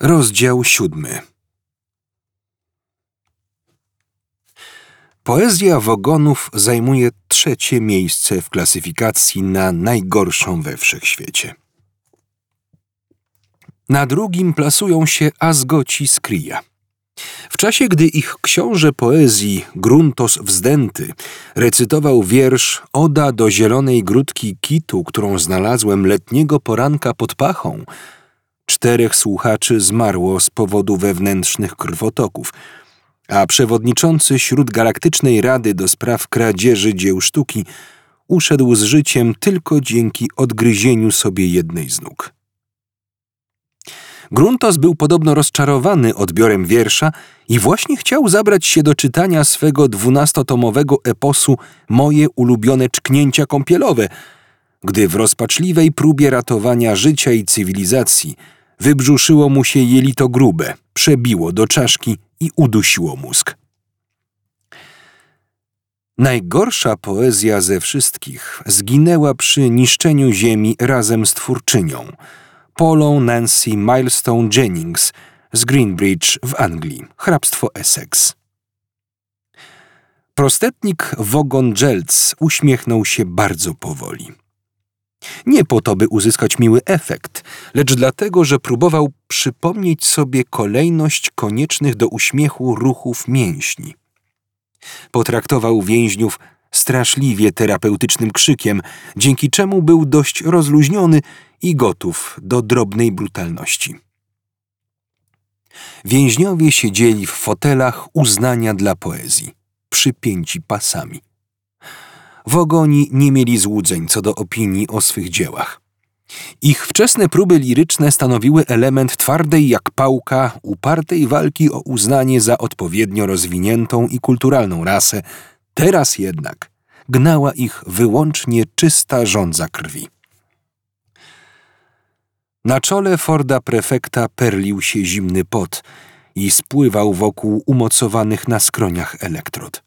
Rozdział siódmy. Poezja Wogonów zajmuje trzecie miejsce w klasyfikacji na najgorszą we wszechświecie. Na drugim plasują się Azgoci z Krija. W czasie, gdy ich książę poezji Gruntos Wzdęty recytował wiersz Oda do zielonej grudki kitu, którą znalazłem letniego poranka pod pachą, czterech słuchaczy zmarło z powodu wewnętrznych krwotoków, a przewodniczący śródgalaktycznej Rady do spraw kradzieży dzieł sztuki uszedł z życiem tylko dzięki odgryzieniu sobie jednej z nóg. Gruntos był podobno rozczarowany odbiorem wiersza i właśnie chciał zabrać się do czytania swego dwunastotomowego eposu Moje ulubione czknięcia kąpielowe, gdy w rozpaczliwej próbie ratowania życia i cywilizacji wybrzuszyło mu się jelito grube, przebiło do czaszki i udusiło mózg. Najgorsza poezja ze wszystkich zginęła przy niszczeniu ziemi razem z twórczynią – Polą Nancy Milestone Jennings z Greenbridge w Anglii, hrabstwo Essex. Prostetnik Wogon Jelc uśmiechnął się bardzo powoli. Nie po to, by uzyskać miły efekt, lecz dlatego, że próbował przypomnieć sobie kolejność koniecznych do uśmiechu ruchów mięśni. Potraktował więźniów straszliwie terapeutycznym krzykiem, dzięki czemu był dość rozluźniony i gotów do drobnej brutalności. Więźniowie siedzieli w fotelach uznania dla poezji, przypięci pasami. Wogoni nie mieli złudzeń co do opinii o swych dziełach. Ich wczesne próby liryczne stanowiły element twardej jak pałka, upartej walki o uznanie za odpowiednio rozwiniętą i kulturalną rasę, teraz jednak gnała ich wyłącznie czysta żądza krwi. Na czole Forda prefekta perlił się zimny pot i spływał wokół umocowanych na skroniach elektrod.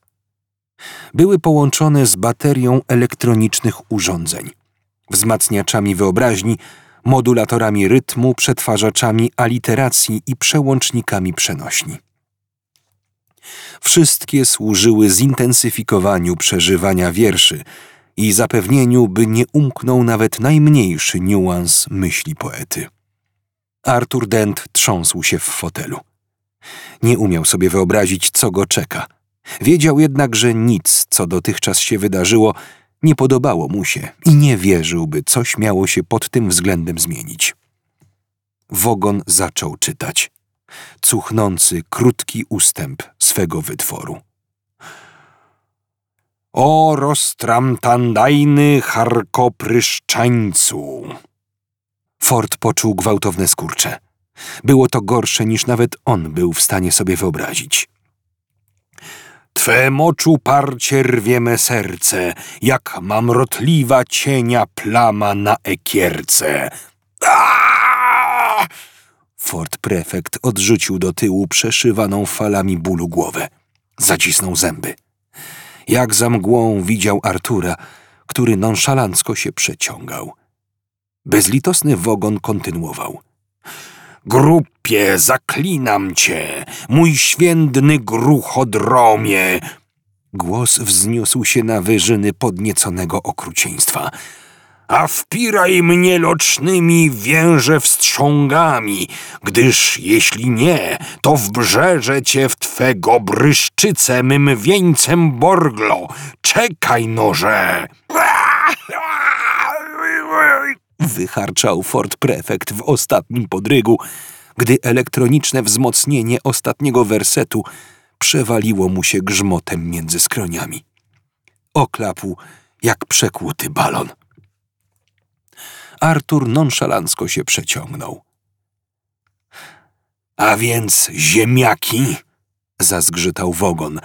Były połączone z baterią elektronicznych urządzeń, wzmacniaczami wyobraźni, modulatorami rytmu, przetwarzaczami aliteracji i przełącznikami przenośni. Wszystkie służyły zintensyfikowaniu przeżywania wierszy i zapewnieniu, by nie umknął nawet najmniejszy niuans myśli poety. Arthur Dent trząsł się w fotelu. Nie umiał sobie wyobrazić, co go czeka. Wiedział jednak, że nic, co dotychczas się wydarzyło, nie podobało mu się i nie wierzył, by coś miało się pod tym względem zmienić. Wogon zaczął czytać. Cuchnący, krótki ustęp swego wytworu. O roztramtandajny harkopryszczańcu! Ford poczuł gwałtowne skurcze. Było to gorsze niż nawet on był w stanie sobie wyobrazić. Twe moczu parcie rwie me serce, jak mamrotliwa cienia plama na ekierce. Aaaa! Ford prefekt odrzucił do tyłu przeszywaną falami bólu głowę. Zacisnął zęby. Jak za mgłą widział Artura, który nonszalancko się przeciągał. Bezlitosny wogon kontynuował. Grupie, zaklinam cię, mój świętny gruchodromie! Głos wzniósł się na wyżyny podnieconego okrucieństwa a wpiraj mnie locznymi więże wstrzągami, gdyż jeśli nie, to wbrzeże cię w twego bryszczyce mym wieńcem borglo. Czekaj, noże! Wycharczał Fort Prefekt w ostatnim podrygu, gdy elektroniczne wzmocnienie ostatniego wersetu przewaliło mu się grzmotem między skroniami. Oklapł jak przekłuty balon. Artur nonszalancko się przeciągnął. A więc ziemiaki? zazgrzytał Wogon.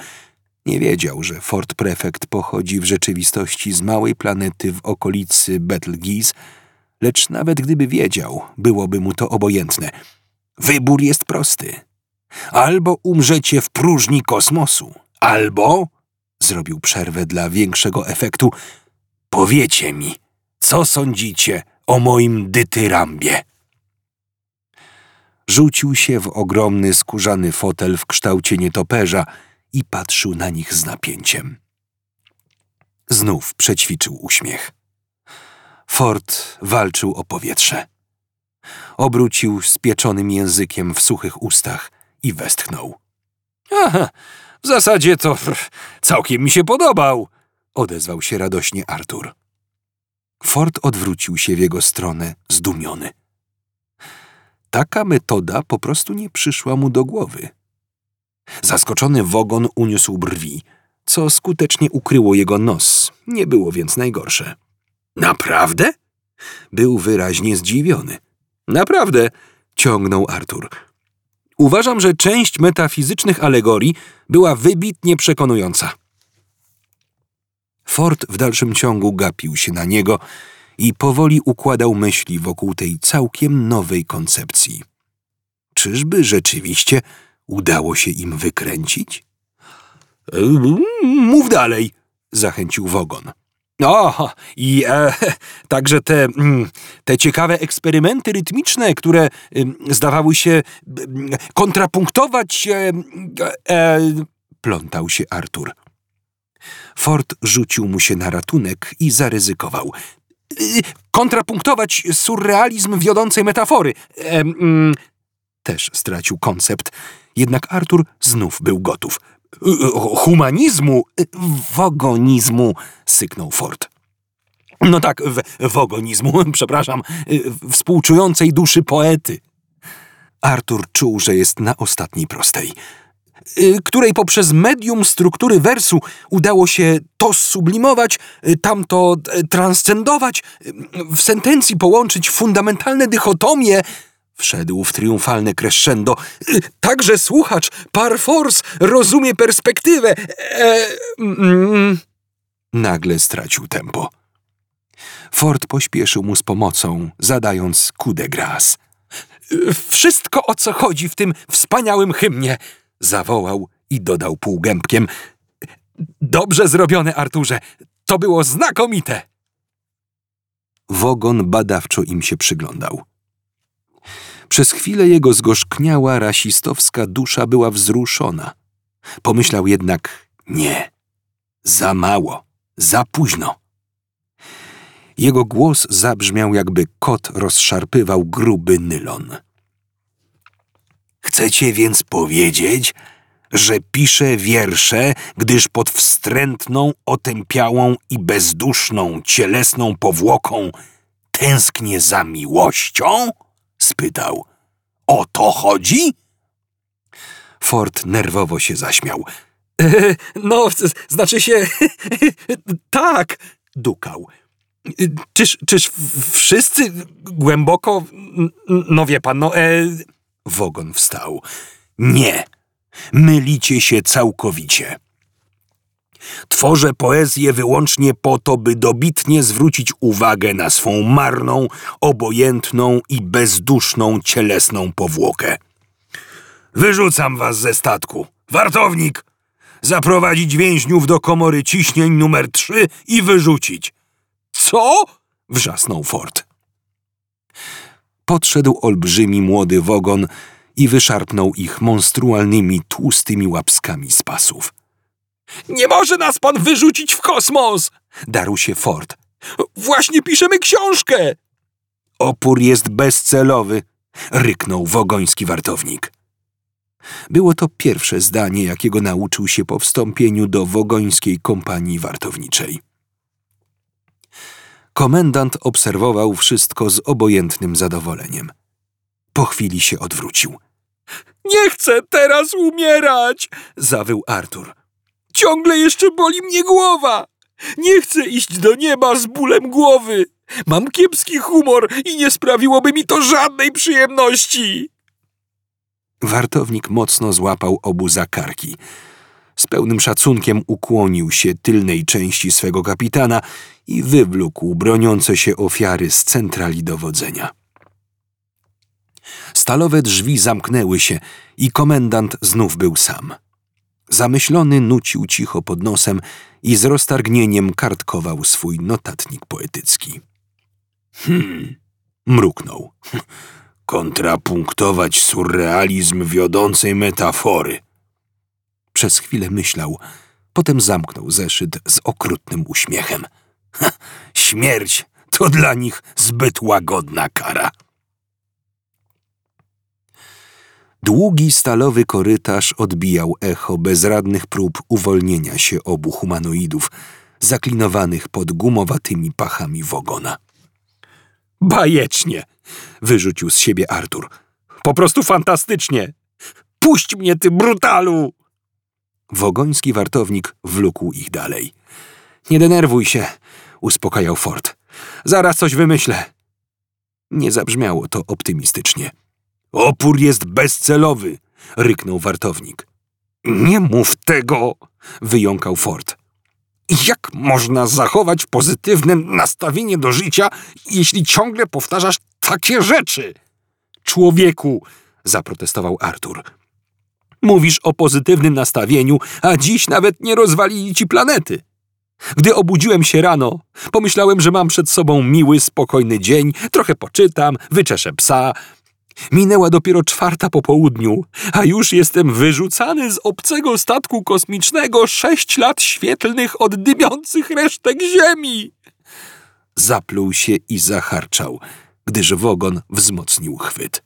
Nie wiedział, że Fort Prefekt pochodzi w rzeczywistości z małej planety w okolicy Betelgeuse, lecz nawet gdyby wiedział, byłoby mu to obojętne. Wybór jest prosty. Albo umrzecie w próżni kosmosu, albo, zrobił przerwę dla większego efektu, powiecie mi, co sądzicie o moim dytyrambie. rzucił się w ogromny skórzany fotel w kształcie nietoperza i patrzył na nich z napięciem. Znów przećwiczył uśmiech. Ford walczył o powietrze. Obrócił spieczonym językiem w suchych ustach i westchnął. Aha, w zasadzie to całkiem mi się podobał, odezwał się radośnie Artur. Ford odwrócił się w jego stronę, zdumiony. Taka metoda po prostu nie przyszła mu do głowy. Zaskoczony wogon uniósł brwi, co skutecznie ukryło jego nos, nie było więc najgorsze. Naprawdę? Był wyraźnie zdziwiony. Naprawdę, ciągnął Artur. Uważam, że część metafizycznych alegorii była wybitnie przekonująca. Ford w dalszym ciągu gapił się na niego i powoli układał myśli wokół tej całkiem nowej koncepcji. Czyżby rzeczywiście udało się im wykręcić? Mów dalej, zachęcił Wogon. O, i e, także te, mm, te ciekawe eksperymenty rytmiczne, które zdawały się kontrapunktować. E, e, plątał się Artur. Ford rzucił mu się na ratunek i zaryzykował. Y, kontrapunktować surrealizm wiodącej metafory. E, mm, też stracił koncept, jednak Artur znów był gotów. Humanizmu, wogonizmu, syknął Ford. No tak, w, wogonizmu, przepraszam, współczującej duszy poety. Artur czuł, że jest na ostatniej prostej. Y, której poprzez medium struktury wersu udało się to sublimować, y, tamto y, transcendować, w sentencji połączyć fundamentalne dychotomie, wszedł w triumfalne crescendo. Także słuchacz par force rozumie perspektywę. E, mm, nagle stracił tempo. Ford pośpieszył mu z pomocą, zadając coup de grâce. Wszystko, o co chodzi w tym wspaniałym hymnie – zawołał i dodał półgębkiem. Dobrze zrobione, Arturze. To było znakomite. Wogon badawczo im się przyglądał. Przez chwilę jego zgorzkniała rasistowska dusza była wzruszona. Pomyślał jednak nie. Za mało, za późno. Jego głos zabrzmiał, jakby kot rozszarpywał gruby nylon. Chcecie więc powiedzieć, że piszę wiersze, gdyż pod wstrętną, otępiałą i bezduszną cielesną powłoką tęsknię za miłością? Spytał. O to chodzi? Ford nerwowo się zaśmiał. E, no, znaczy się, tak, dukał. Czyż, czyż wszyscy głęboko, no wie pan, no, e, Wogon wstał. Nie, mylicie się całkowicie. Tworzę poezję wyłącznie po to, by dobitnie zwrócić uwagę na swą marną, obojętną i bezduszną cielesną powłokę. Wyrzucam was ze statku. Wartownik! Zaprowadzić więźniów do komory ciśnień numer trzy i wyrzucić. Co? wrzasnął Ford podszedł olbrzymi młody wogon i wyszarpnął ich monstrualnymi, tłustymi łapskami z pasów. Nie może nas pan wyrzucić w kosmos! darł się Ford. Właśnie piszemy książkę! Opór jest bezcelowy, ryknął wogoński wartownik. Było to pierwsze zdanie, jakiego nauczył się po wstąpieniu do wogońskiej kompanii wartowniczej. Komendant obserwował wszystko z obojętnym zadowoleniem. Po chwili się odwrócił. Nie chcę teraz umierać! zawył Artur. Ciągle jeszcze boli mnie głowa! Nie chcę iść do nieba z bólem głowy! Mam kiepski humor i nie sprawiłoby mi to żadnej przyjemności! Wartownik mocno złapał obu za karki. Z pełnym szacunkiem ukłonił się tylnej części swego kapitana i wywlókł broniące się ofiary z centrali dowodzenia. Stalowe drzwi zamknęły się i komendant znów był sam. Zamyślony nucił cicho pod nosem i z roztargnieniem kartkował swój notatnik poetycki. Hmm, mruknął. kontrapunktować surrealizm wiodącej metafory. Przez chwilę myślał, potem zamknął zeszyt z okrutnym uśmiechem. Ha, śmierć to dla nich zbyt łagodna kara. Długi stalowy korytarz odbijał echo bezradnych prób uwolnienia się obu humanoidów, zaklinowanych pod gumowatymi pachami wogona. Bajecznie! wyrzucił z siebie Artur. Po prostu fantastycznie! Puść mnie, ty brutalu! Wogoński wartownik wlókł ich dalej. Nie denerwuj się, uspokajał Ford. Zaraz coś wymyślę. Nie zabrzmiało to optymistycznie. Opór jest bezcelowy, ryknął wartownik. Nie mów tego, wyjąkał Ford. Jak można zachować pozytywne nastawienie do życia, jeśli ciągle powtarzasz takie rzeczy? Człowieku, zaprotestował Artur. Mówisz o pozytywnym nastawieniu, a dziś nawet nie rozwalili ci planety. Gdy obudziłem się rano, pomyślałem, że mam przed sobą miły, spokojny dzień, trochę poczytam, wyczeszę psa. Minęła dopiero czwarta po południu, a już jestem wyrzucany z obcego statku kosmicznego sześć lat świetlnych od dymiących resztek Ziemi. Zapluł się i zacharczał, gdyż wogon wzmocnił chwyt.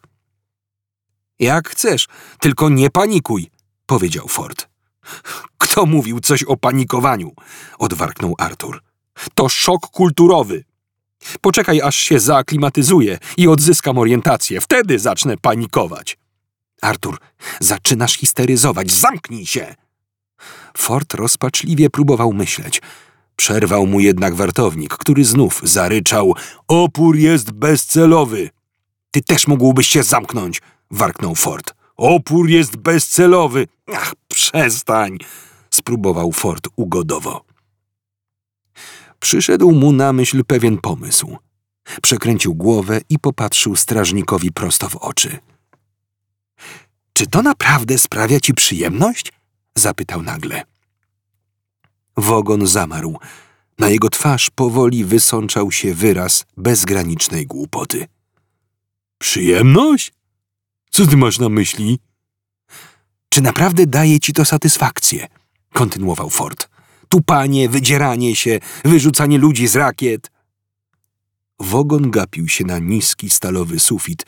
Jak chcesz, tylko nie panikuj, powiedział Ford. Kto mówił coś o panikowaniu? odwarknął Artur. To szok kulturowy. Poczekaj, aż się zaaklimatyzuję i odzyskam orientację. Wtedy zacznę panikować. Artur, zaczynasz histeryzować. Zamknij się! Ford rozpaczliwie próbował myśleć. Przerwał mu jednak wartownik, który znów zaryczał: Opór jest bezcelowy. Ty też mógłbyś się zamknąć, warknął Ford. Opór jest bezcelowy. Ach, przestań! spróbował Ford ugodowo. Przyszedł mu na myśl pewien pomysł. Przekręcił głowę i popatrzył strażnikowi prosto w oczy. Czy to naprawdę sprawia ci przyjemność? zapytał nagle. Wogon zamarł. Na jego twarz powoli wysączał się wyraz bezgranicznej głupoty. Przyjemność? Co ty masz na myśli? Czy naprawdę daje ci to satysfakcję? kontynuował Ford. Tupanie, wydzieranie się, wyrzucanie ludzi z rakiet. Wogon gapił się na niski stalowy sufit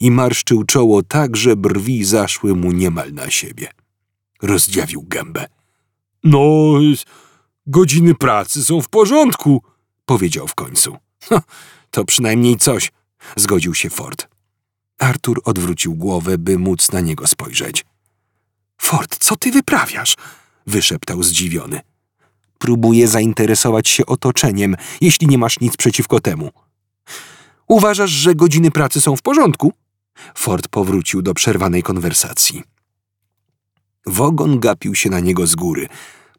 i marszczył czoło tak, że brwi zaszły mu niemal na siebie. Rozdziawił gębę. No, godziny pracy są w porządku, powiedział w końcu. to przynajmniej coś, zgodził się Ford. Artur odwrócił głowę, by móc na niego spojrzeć. Ford, co ty wyprawiasz? wyszeptał zdziwiony. Próbuję zainteresować się otoczeniem, jeśli nie masz nic przeciwko temu. Uważasz, że godziny pracy są w porządku? Ford powrócił do przerwanej konwersacji. Wogon gapił się na niego z góry,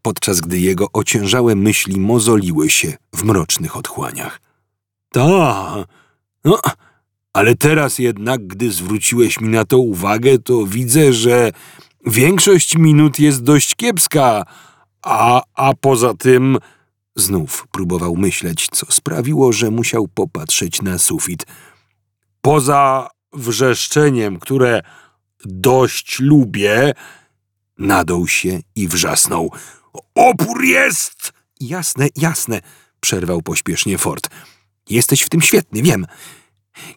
podczas gdy jego ociężałe myśli mozoliły się w mrocznych otchłaniach. Ta, no, ale teraz jednak, gdy zwróciłeś mi na to uwagę, to widzę, że większość minut jest dość kiepska, a, a poza tym... Znów próbował myśleć, co sprawiło, że musiał popatrzeć na sufit. Poza wrzeszczeniem, które dość lubię, nadął się i wrzasnął. Opór jest! Jasne, jasne, przerwał pośpiesznie Ford. Jesteś w tym świetny, wiem.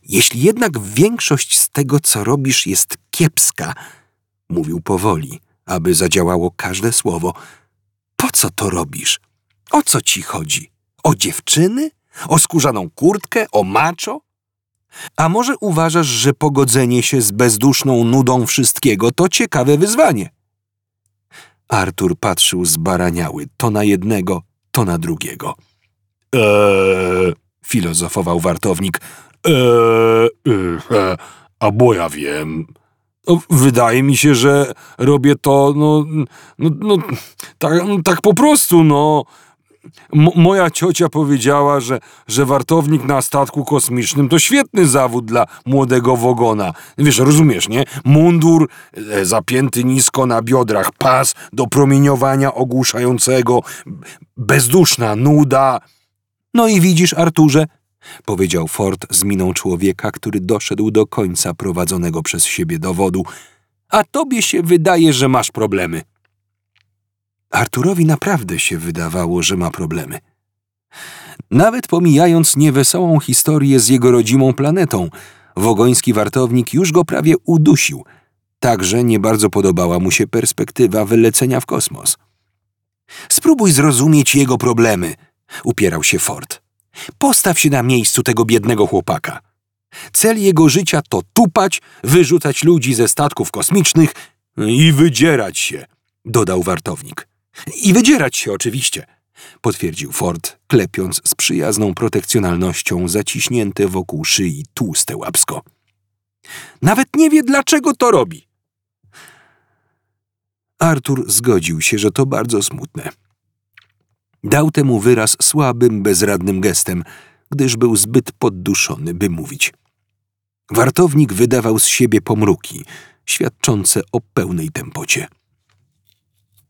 Jeśli jednak większość z tego, co robisz, jest kiepska, mówił powoli, aby zadziałało każde słowo, po co to robisz? O co ci chodzi? O dziewczyny? O skórzaną kurtkę? O maczo? A może uważasz, że pogodzenie się z bezduszną nudą wszystkiego to ciekawe wyzwanie? Artur patrzył zbaraniały to na jednego, to na drugiego. Eee, filozofował wartownik. Eee, e, a bo ja wiem. No, wydaje mi się, że robię to, no, no, no tak, tak po prostu, no. M moja ciocia powiedziała, że, że wartownik na statku kosmicznym to świetny zawód dla młodego wogona. Wiesz, rozumiesz, nie? Mundur e, zapięty nisko na biodrach, pas do promieniowania ogłuszającego, bezduszna nuda. No i widzisz, Arturze, powiedział Ford z miną człowieka, który doszedł do końca prowadzonego przez siebie dowodu. A tobie się wydaje, że masz problemy. Arturowi naprawdę się wydawało, że ma problemy. Nawet pomijając niewesołą historię z jego rodzimą planetą, wogoński wartownik już go prawie udusił. Także nie bardzo podobała mu się perspektywa wylecenia w kosmos. Spróbuj zrozumieć jego problemy, upierał się Ford. Postaw się na miejscu tego biednego chłopaka. Cel jego życia to tupać, wyrzucać ludzi ze statków kosmicznych i wydzierać się, dodał wartownik. I wydzierać się oczywiście, potwierdził Ford, klepiąc z przyjazną protekcjonalnością zaciśnięte wokół szyi tłuste łapsko. Nawet nie wie, dlaczego to robi. Artur zgodził się, że to bardzo smutne. Dał temu wyraz słabym, bezradnym gestem, gdyż był zbyt podduszony, by mówić. Wartownik wydawał z siebie pomruki, świadczące o pełnej tempocie.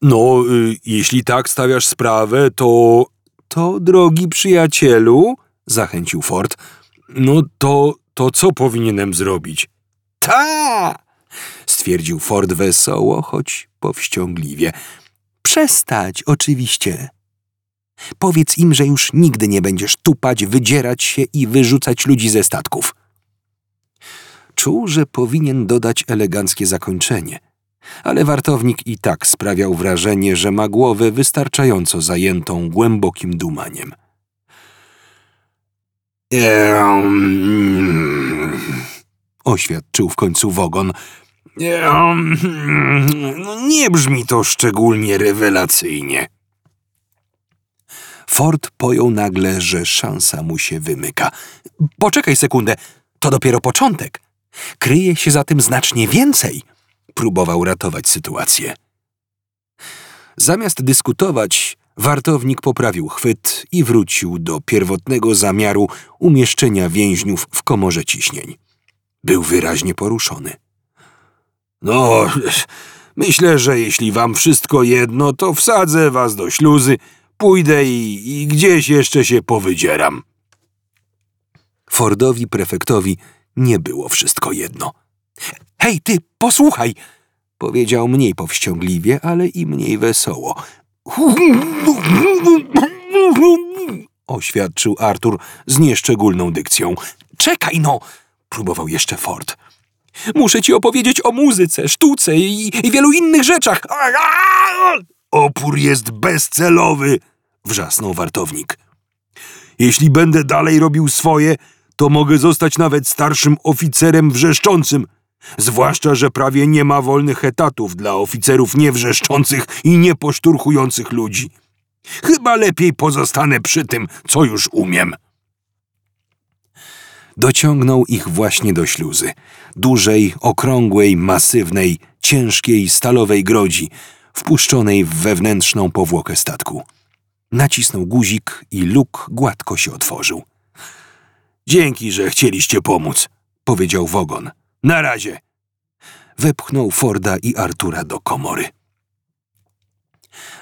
No, y, jeśli tak stawiasz sprawę, to. To, drogi przyjacielu, zachęcił Ford, no to, to co powinienem zrobić? Ta! stwierdził Ford wesoło, choć powściągliwie. Przestać, oczywiście. Powiedz im, że już nigdy nie będziesz tupać, wydzierać się i wyrzucać ludzi ze statków. Czuł, że powinien dodać eleganckie zakończenie, ale wartownik i tak sprawiał wrażenie, że ma głowę wystarczająco zajętą głębokim dumaniem. Ehm, oświadczył w końcu Wogon. Ehm, no nie brzmi to szczególnie rewelacyjnie. Ford pojął nagle, że szansa mu się wymyka. Poczekaj sekundę, to dopiero początek. Kryje się za tym znacznie więcej. Próbował ratować sytuację. Zamiast dyskutować, wartownik poprawił chwyt i wrócił do pierwotnego zamiaru umieszczenia więźniów w komorze ciśnień. Był wyraźnie poruszony. No, myślę, że jeśli wam wszystko jedno, to wsadzę was do śluzy, pójdę i, i gdzieś jeszcze się powydzieram. Fordowi prefektowi nie było wszystko jedno. Hej, ty, posłuchaj! powiedział mniej powściągliwie, ale i mniej wesoło. Oświadczył Artur z nieszczególną dykcją. Czekaj no! próbował jeszcze Ford. Muszę ci opowiedzieć o muzyce, sztuce i, i wielu innych rzeczach. Opór jest bezcelowy, wrzasnął wartownik. Jeśli będę dalej robił swoje, to mogę zostać nawet starszym oficerem wrzeszczącym. Zwłaszcza, że prawie nie ma wolnych etatów dla oficerów niewrzeszczących i nieposzturchujących ludzi. Chyba lepiej pozostanę przy tym, co już umiem. Dociągnął ich właśnie do śluzy. Dużej, okrągłej, masywnej, ciężkiej, stalowej grodzi, wpuszczonej w wewnętrzną powłokę statku. Nacisnął guzik i luk gładko się otworzył. Dzięki, że chcieliście pomóc, powiedział Wogon. Na razie. Wepchnął Forda i Artura do komory.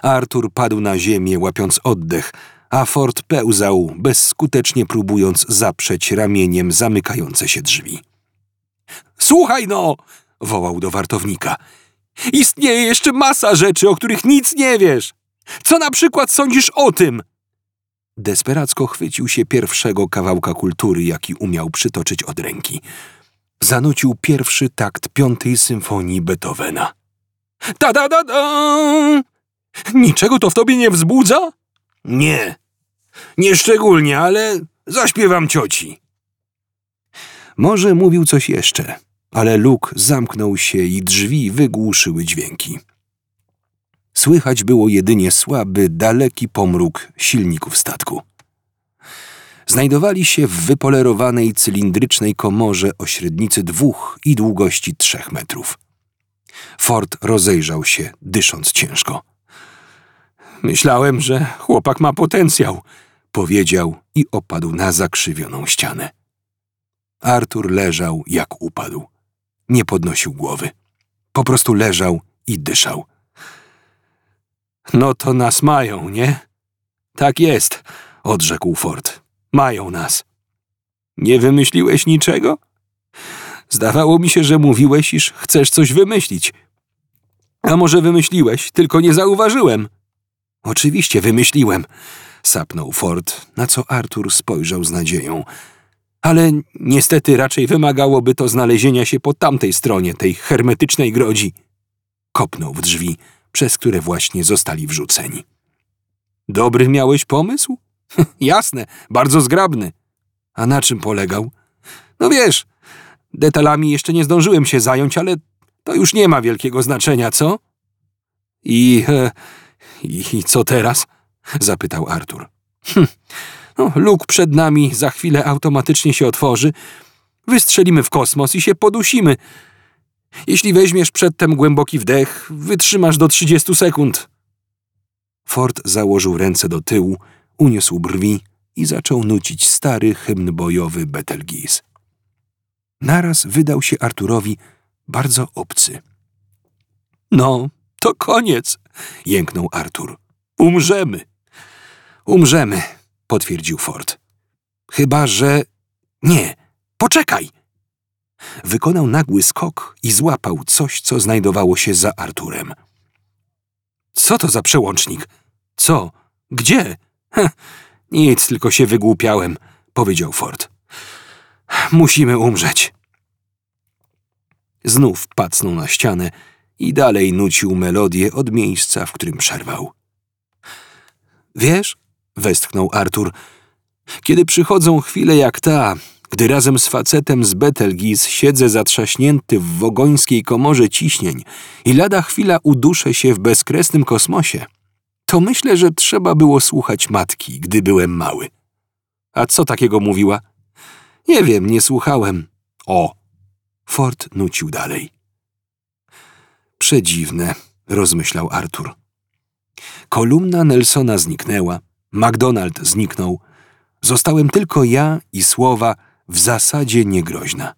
Artur padł na ziemię, łapiąc oddech, a Ford pełzał, bezskutecznie próbując zaprzeć ramieniem zamykające się drzwi. Słuchaj no! wołał do wartownika. Istnieje jeszcze masa rzeczy, o których nic nie wiesz. Co na przykład sądzisz o tym? Desperacko chwycił się pierwszego kawałka kultury, jaki umiał przytoczyć od ręki. Zanucił pierwszy takt piątej symfonii Beethovena. Ta da da da! Niczego to w tobie nie wzbudza? Nie. Nieszczególnie, ale zaśpiewam cioci. Może mówił coś jeszcze, ale luk zamknął się i drzwi wygłuszyły dźwięki. Słychać było jedynie słaby, daleki pomruk silników statku. Znajdowali się w wypolerowanej cylindrycznej komorze o średnicy dwóch i długości trzech metrów. Ford rozejrzał się, dysząc ciężko. Myślałem, że chłopak ma potencjał, powiedział i opadł na zakrzywioną ścianę. Artur leżał jak upadł. Nie podnosił głowy. Po prostu leżał i dyszał. No to nas mają, nie? Tak jest, odrzekł Ford. Mają nas. Nie wymyśliłeś niczego? Zdawało mi się, że mówiłeś, iż chcesz coś wymyślić. A może wymyśliłeś, tylko nie zauważyłem. Oczywiście wymyśliłem, sapnął Ford, na co Artur spojrzał z nadzieją. Ale niestety raczej wymagałoby to znalezienia się po tamtej stronie tej hermetycznej grodzi. Kopnął w drzwi, przez które właśnie zostali wrzuceni. Dobry miałeś pomysł? Jasne, bardzo zgrabny. A na czym polegał? No wiesz, detalami jeszcze nie zdążyłem się zająć, ale to już nie ma wielkiego znaczenia, co? I, e, i, i co teraz? zapytał Artur. Hm, no, luk przed nami za chwilę automatycznie się otworzy. Wystrzelimy w kosmos i się podusimy. Jeśli weźmiesz przedtem głęboki wdech, wytrzymasz do 30 sekund. Ford założył ręce do tyłu, uniósł brwi i zaczął nucić stary hymn bojowy Betelgeuse. Naraz wydał się Arturowi bardzo obcy. No, to koniec, jęknął Artur. Umrzemy. Umrzemy, potwierdził Ford. Chyba, że. Nie, poczekaj! Wykonał nagły skok i złapał coś, co znajdowało się za Arturem. Co to za przełącznik? Co? Gdzie? Heh, nic, tylko się wygłupiałem, powiedział Ford. Musimy umrzeć. Znów pacnął na ścianę i dalej nucił melodię od miejsca, w którym przerwał. Wiesz, westchnął Artur, kiedy przychodzą chwile jak ta, gdy razem z facetem z Betelgeuse siedzę zatrzaśnięty w wogońskiej komorze ciśnień i lada chwila uduszę się w bezkresnym kosmosie, to myślę, że trzeba było słuchać matki, gdy byłem mały. A co takiego mówiła? Nie wiem, nie słuchałem. O! Ford nucił dalej. Przedziwne, rozmyślał Artur. Kolumna Nelsona zniknęła, McDonald zniknął. Zostałem tylko ja i słowa w zasadzie niegroźna.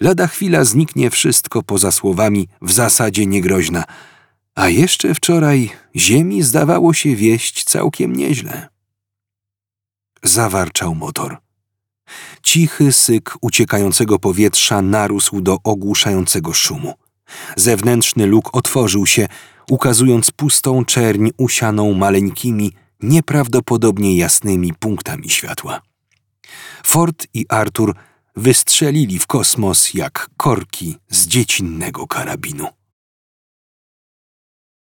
Lada chwila zniknie wszystko poza słowami w zasadzie niegroźna, a jeszcze wczoraj ziemi zdawało się wieść całkiem nieźle. Zawarczał motor. Cichy syk uciekającego powietrza narósł do ogłuszającego szumu. Zewnętrzny luk otworzył się, ukazując pustą czerń usianą maleńkimi, nieprawdopodobnie jasnymi punktami światła. Ford i Arthur wystrzelili w kosmos jak korki z dziecinnego karabinu.